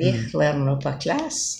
Jeg gikk hver morgen på klasse.